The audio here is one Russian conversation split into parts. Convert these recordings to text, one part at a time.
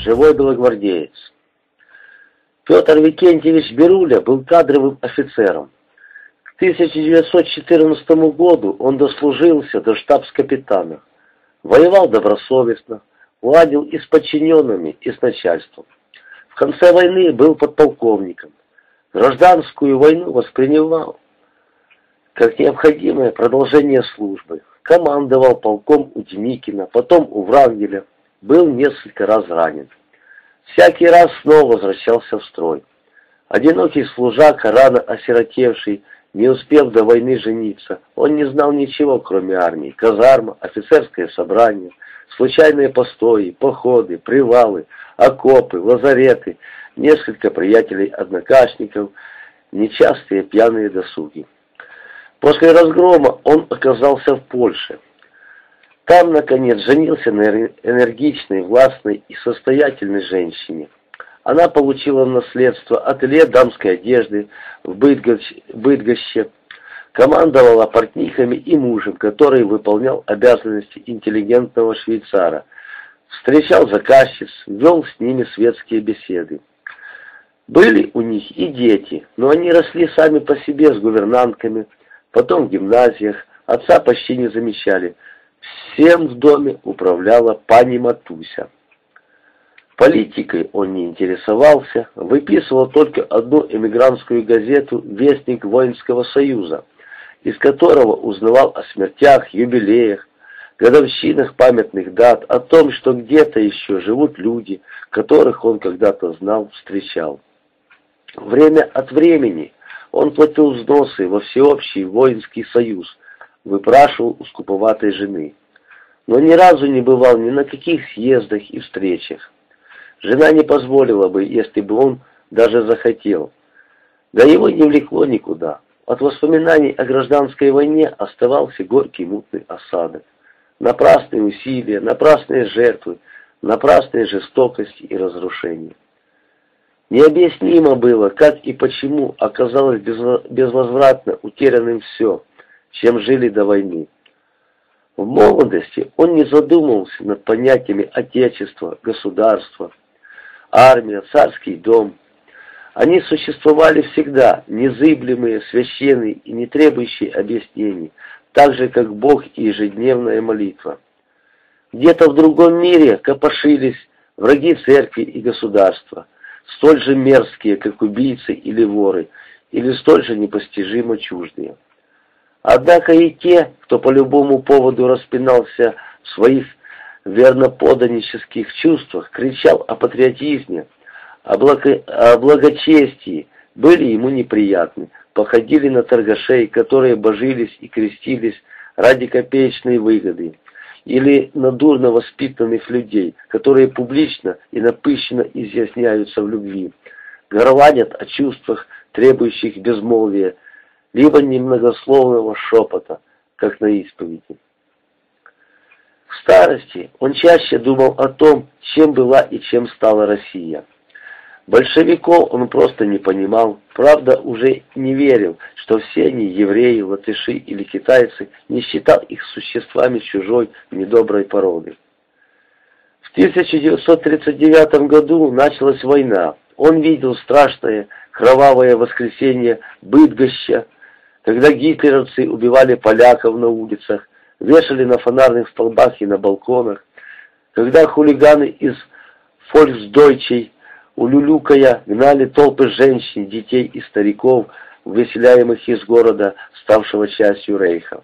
3. Живой белогвардеец. Петр Викентьевич Беруля был кадровым офицером. К 1914 году он дослужился до штабс-капитана. Воевал добросовестно, ладил и с подчиненными, и с начальством. В конце войны был подполковником. Гражданскую войну воспринимал как необходимое продолжение службы. Командовал полком у Деникина, потом у Врангеля, был несколько раз ранен. Всякий раз снова возвращался в строй. Одинокий служака, рано осиротевший, не успев до войны жениться, он не знал ничего, кроме армии, казарма, офицерское собрание, случайные постои, походы, привалы, окопы, лазареты, несколько приятелей-однокашников, нечастые пьяные досуги. После разгрома он оказался в Польше – там, наконец, женился на энергичной, властной и состоятельной женщине. Она получила в наследство ателье дамской одежды в Быдгоще, командовала портниками и мужем, который выполнял обязанности интеллигентного швейцара, встречал заказчиц, вел с ними светские беседы. Были у них и дети, но они росли сами по себе с гувернантками, потом в гимназиях, отца почти не замечали – Всем в доме управляла пани Матуся. Политикой он не интересовался, выписывал только одну эмигрантскую газету «Вестник воинского союза», из которого узнавал о смертях, юбилеях, годовщинах памятных дат, о том, что где-то еще живут люди, которых он когда-то знал, встречал. Время от времени он платил взносы во всеобщий воинский союз, выпрашивал у скуповатой жены. Но ни разу не бывал ни на каких съездах и встречах. Жена не позволила бы, если бы он даже захотел. Да его не влекло никуда. От воспоминаний о гражданской войне оставался горький мутный осадок. Напрасные усилия, напрасные жертвы, напрасные жестокости и разрушения. Необъяснимо было, как и почему оказалось безвозвратно утерянным все – чем жили до войны. В молодости он не задумывался над понятиями отечества, государства, армия, царский дом. Они существовали всегда, незыблемые, священные и не требующие объяснений, так же, как Бог и ежедневная молитва. Где-то в другом мире копошились враги церкви и государства, столь же мерзкие, как убийцы или воры, или столь же непостижимо чуждые. Однако и те, кто по любому поводу распинался в своих верноподанических чувствах, кричал о патриотизме, о, благо... о благочестии, были ему неприятны, походили на торгашей, которые божились и крестились ради копеечной выгоды, или на дурно воспитанных людей, которые публично и напыщенно изъясняются в любви, горланят о чувствах, требующих безмолвия, либо немногословного шепота, как на исповеди. В старости он чаще думал о том, чем была и чем стала Россия. Большевиков он просто не понимал, правда уже не верил, что все они евреи, латыши или китайцы, не считал их существами чужой, недоброй породы. В 1939 году началась война. Он видел страшное кровавое воскресенье Быдгоща, когда гитлеровцы убивали поляков на улицах, вешали на фонарных столбах и на балконах, когда хулиганы из фольксдойчей, улюлюкая, гнали толпы женщин, детей и стариков, выселяемых из города, ставшего частью Рейха.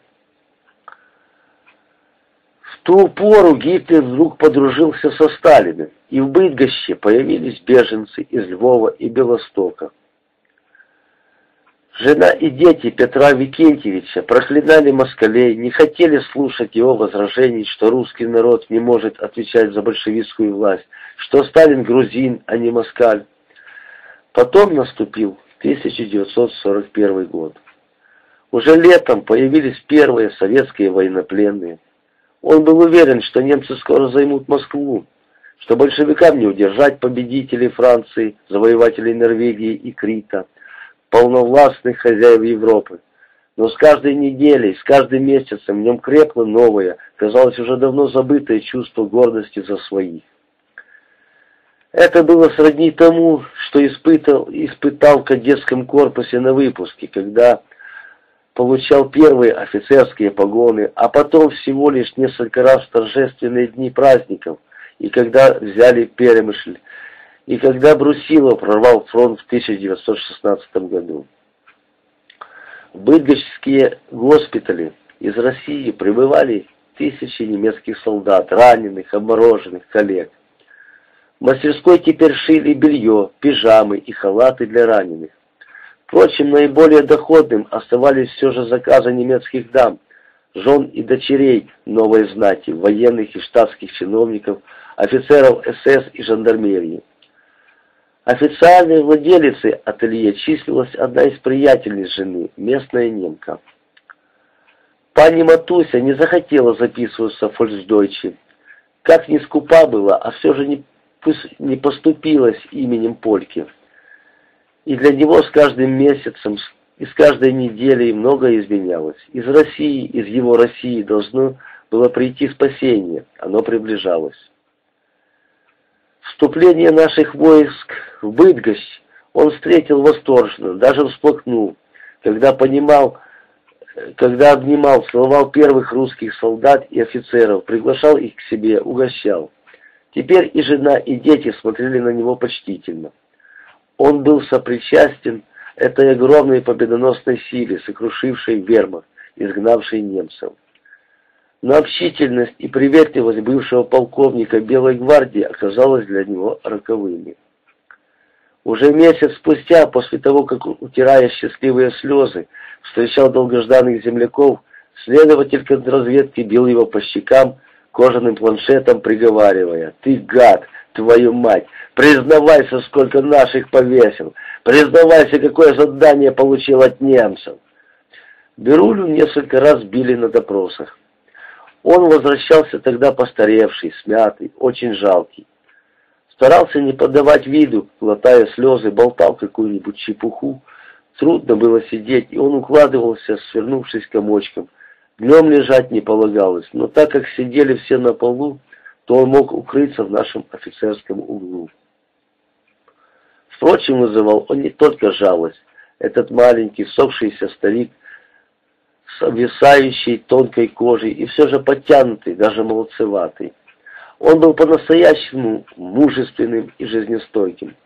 В ту пору Гитлер вдруг подружился со Сталиным, и в Быдгоще появились беженцы из Львова и Белостока. Жена и дети Петра Викентьевича проклинали москалей, не хотели слушать его возражений, что русский народ не может отвечать за большевистскую власть, что Сталин грузин, а не москаль. Потом наступил 1941 год. Уже летом появились первые советские военнопленные. Он был уверен, что немцы скоро займут Москву, что большевикам не удержать победителей Франции, завоевателей Норвегии и Крита – полновластных хозяев Европы. Но с каждой неделей, с каждым месяцем в нем крепло новое, казалось уже давно забытое чувство гордости за своих. Это было сродни тому, что испытал, испытал в кадетском корпусе на выпуске, когда получал первые офицерские погоны, а потом всего лишь несколько раз в торжественные дни праздников, и когда взяли Перемышль, и когда Брусилов прорвал фронт в 1916 году. В Быдгощские госпитали из России прибывали тысячи немецких солдат, раненых, обмороженных, коллег. В мастерской теперь шили белье, пижамы и халаты для раненых. Впрочем, наиболее доходным оставались все же заказы немецких дам, жен и дочерей новой знати, военных и штатских чиновников, офицеров СС и жандармерии. Официальной владелицей ателье числилась одна из приятельниц жены, местная немка. Пани Матуся не захотела записываться в фольксдойче. Как ни скупа была, а все же не не поступилась именем Польки. И для него с каждым месяцем и с каждой неделей многое изменялось. Из России, из его России должно было прийти спасение, оно приближалось. Вступление наших войск в Быдгощ он встретил восторженно, даже всплакнул, когда понимал, когда обнимал, целовал первых русских солдат и офицеров, приглашал их к себе, угощал. Теперь и жена, и дети смотрели на него почтительно. Он был сопричастен этой огромной победоносной силе, сокрушившей вермахт, изгнавшей немцев. Но общительность и приветливость бывшего полковника Белой гвардии оказалась для него роковыми. Уже месяц спустя, после того, как, утирая счастливые слезы, встречал долгожданных земляков, следователь контрразведки бил его по щекам, кожаным планшетом, приговаривая, «Ты гад, твою мать! Признавайся, сколько наших повесил! Признавайся, какое задание получил от немцев!» Берулю несколько раз били на допросах. Он возвращался тогда постаревший, смятый, очень жалкий. Старался не подавать виду, глотая слезы, болтал какую-нибудь чепуху. Трудно было сидеть, и он укладывался, свернувшись комочком, Днем лежать не полагалось, но так как сидели все на полу, то он мог укрыться в нашем офицерском углу. Впрочем, вызывал он не только жалость. Этот маленький, сохшийся старик с обвисающей тонкой кожей и все же подтянутый, даже молодцеватый. Он был по-настоящему мужественным и жизнестойким.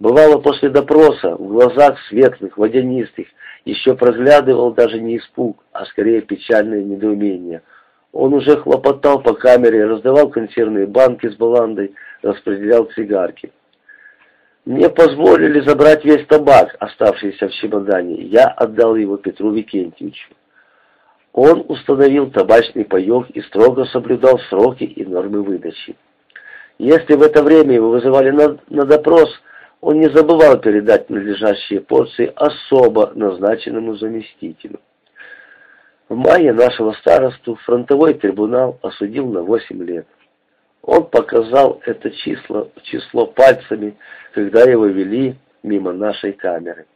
Бывало после допроса, в глазах светлых, водянистых, еще проглядывал даже не испуг, а скорее печальное недоумение. Он уже хлопотал по камере, раздавал консервные банки с баландой, распределял цигарки. Мне позволили забрать весь табак, оставшийся в чемодане. Я отдал его Петру Викентьевичу. Он установил табачный паек и строго соблюдал сроки и нормы выдачи. Если в это время его вызывали на, на допрос, он не забывал передать надлежащие порции особо назначенному заместителю. В мае нашего старосту фронтовой трибунал осудил на 8 лет. Он показал это число, число пальцами, когда его вели мимо нашей камеры.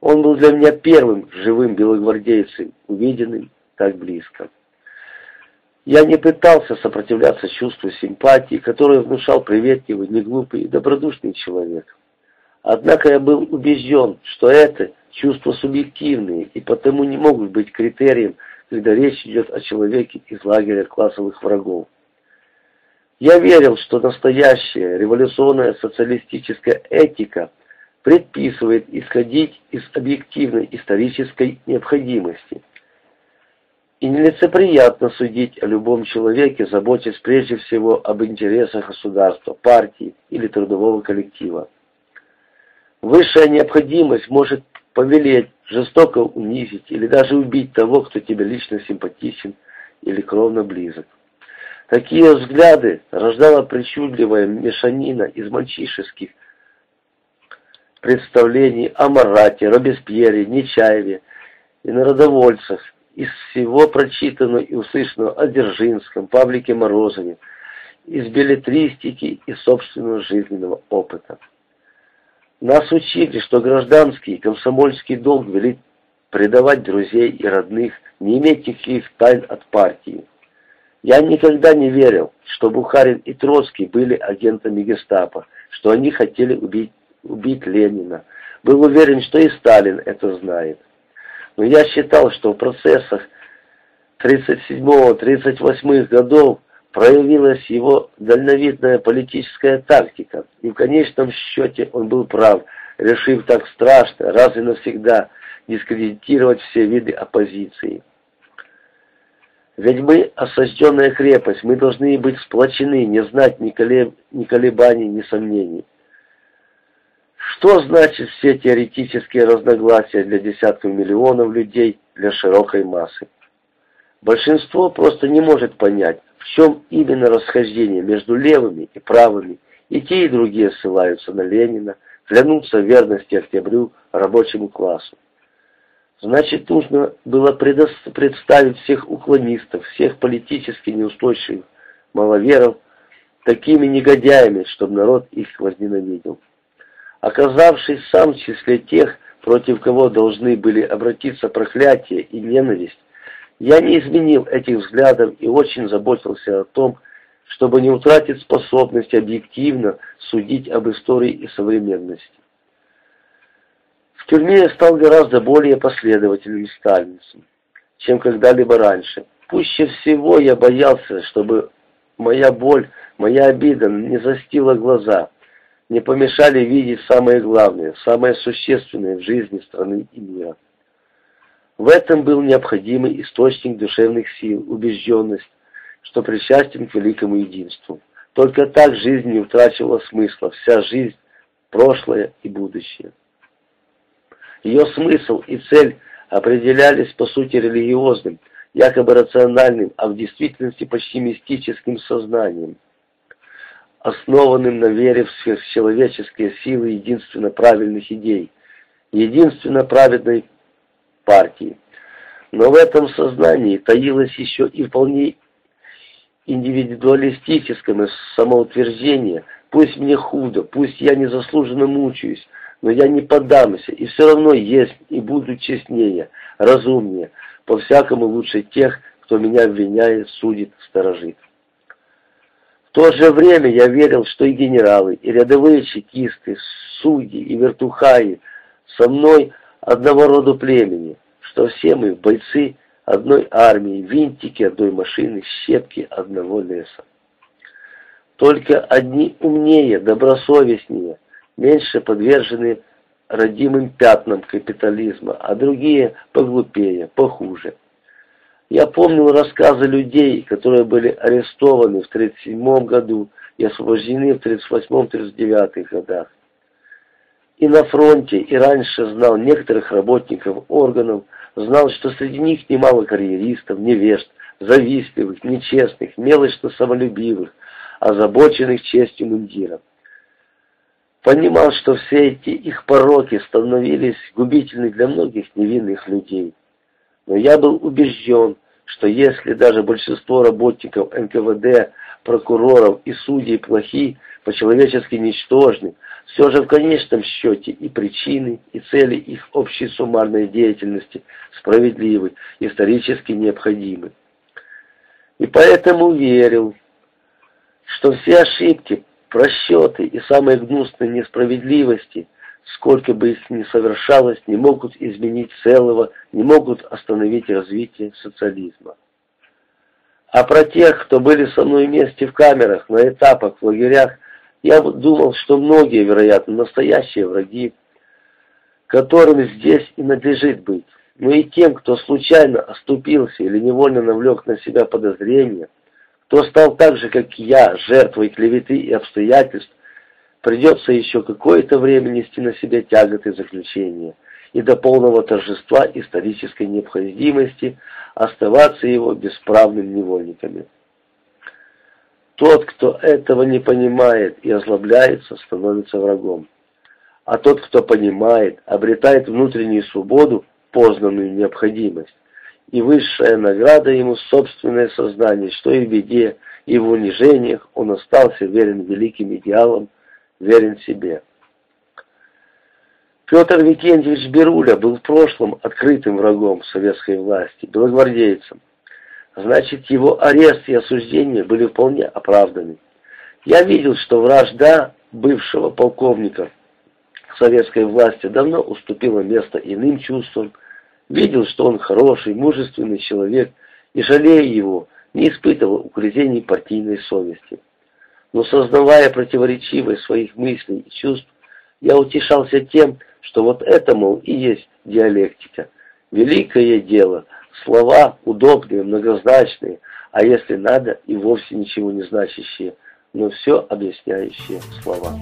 Он был для меня первым живым белогвардейцем, увиденным так близко. Я не пытался сопротивляться чувству симпатии, которое внушал приветливый, неглупый и добродушный человек. Однако я был убежден, что это чувства субъективные и потому не могут быть критерием, когда речь идет о человеке из лагеря классовых врагов. Я верил, что настоящая революционная социалистическая этика предписывает исходить из объективной исторической необходимости – и нелицеприятно судить о любом человеке, заботясь прежде всего об интересах государства, партии или трудового коллектива. Высшая необходимость может повелеть жестоко унизить или даже убить того, кто тебе лично симпатичен или кровно близок. Такие взгляды рождала причудливая мешанина из мальчишеских представлений о Марате, Робеспьере, Нечаеве и народовольцах, из всего прочитанного и услышанного о Дзержинском, Павлике Морозове, из билетристики и собственного жизненного опыта. Нас учили, что гражданский и комсомольский долг велит предавать друзей и родных, не иметь никаких тайн от партии. Я никогда не верил, что Бухарин и Троцкий были агентами гестапо, что они хотели убить, убить Ленина. Был уверен, что и Сталин это знает. Но я считал, что в процессах 37-38 годов проявилась его дальновидная политическая тактика, и в конечном счете он был прав, решив так страшно, раз и навсегда дискредитировать все виды оппозиции. Ведь мы осажденная крепость, мы должны быть сплочены, не знать ни, колеб, ни колебаний, ни сомнений. Что значит все теоретические разногласия для десятков миллионов людей, для широкой массы? Большинство просто не может понять, в чем именно расхождение между левыми и правыми, и те, и другие ссылаются на Ленина, клянутся верности октябрю рабочему классу. Значит, нужно было представить всех уклонистов, всех политически неустойчивых маловеров такими негодяями, чтобы народ их возненавидел. Оказавшись сам в числе тех, против кого должны были обратиться проклятие и ненависть, я не изменил этих взглядов и очень заботился о том, чтобы не утратить способность объективно судить об истории и современности. В тюрьме я стал гораздо более последовательным сталинцем, чем когда-либо раньше. Пуще всего я боялся, чтобы моя боль, моя обида не застила глаза, не помешали видеть самое главное, самое существенное в жизни страны и мира. В этом был необходимый источник душевных сил, убежденность, что причастен к великому единству. Только так жизнь не утрачивала смысла, вся жизнь, прошлое и будущее. Ее смысл и цель определялись по сути религиозным, якобы рациональным, а в действительности почти мистическим сознанием, основанным на вере в сверхчеловеческие силы единственно правильных идей, единственно праведной партии. Но в этом сознании таилось еще и вполне индивидуалистическое самоутверждение, пусть мне худо, пусть я незаслуженно мучаюсь, но я не поддамся, и все равно есть и буду честнее, разумнее, по-всякому лучше тех, кто меня обвиняет, судит, сторожит. В то же время я верил, что и генералы, и рядовые чекисты, судьи и вертухаи со мной одного рода племени, что все мы бойцы одной армии, винтики одной машины, щепки одного леса. Только одни умнее, добросовестнее, меньше подвержены родимым пятнам капитализма, а другие поглупее, похуже. Я помнил рассказы людей, которые были арестованы в 1937 году и освобождены в 1938-1939 годах и на фронте, и раньше знал некоторых работников органов, знал, что среди них немало карьеристов, невежд, завистливых, нечестных, мелочно самолюбивых, озабоченных честью мундира. Понимал, что все эти их пороки становились губительны для многих невинных людей. Но я был убежден, что если даже большинство работников НКВД, прокуроров и судей плохи, по-человечески ничтожны, все же в конечном счете и причины, и цели их общей суммарной деятельности справедливы, исторически необходимы. И поэтому верил, что все ошибки, просчеты и самые гнусные несправедливости, сколько бы их ни совершалось, не могут изменить целого, не могут остановить развитие социализма. А про тех, кто были со мной вместе в камерах, на этапах, в лагерях, я думал, что многие, вероятно, настоящие враги, которым здесь и надлежит быть, но и тем, кто случайно оступился или невольно навлек на себя подозрения, кто стал так же, как я, жертвой клеветы и обстоятельств, придется еще какое-то время нести на себе тяготы заключения и до полного торжества исторической необходимости оставаться его бесправными невольниками. Тот, кто этого не понимает и озлобляется, становится врагом. А тот, кто понимает, обретает внутреннюю свободу, познанную необходимость. И высшая награда ему собственное сознание, что и в беде, и в унижениях он остался верен великим идеалам, верен себе. Петр Викентьевич Беруля был в прошлом открытым врагом советской власти, белогвардейцем. Значит, его арест и осуждение были вполне оправданы. Я видел, что вражда бывшего полковника советской власти давно уступило место иным чувствам, видел, что он хороший, мужественный человек, и, жалея его, не испытывал угрызений партийной совести. Но сознавая противоречивость своих мыслей и чувств, я утешался тем, что вот это, мол, и есть диалектика. Великое дело, слова удобные, многозначные, а если надо, и вовсе ничего не значащие, но все объясняющие слова.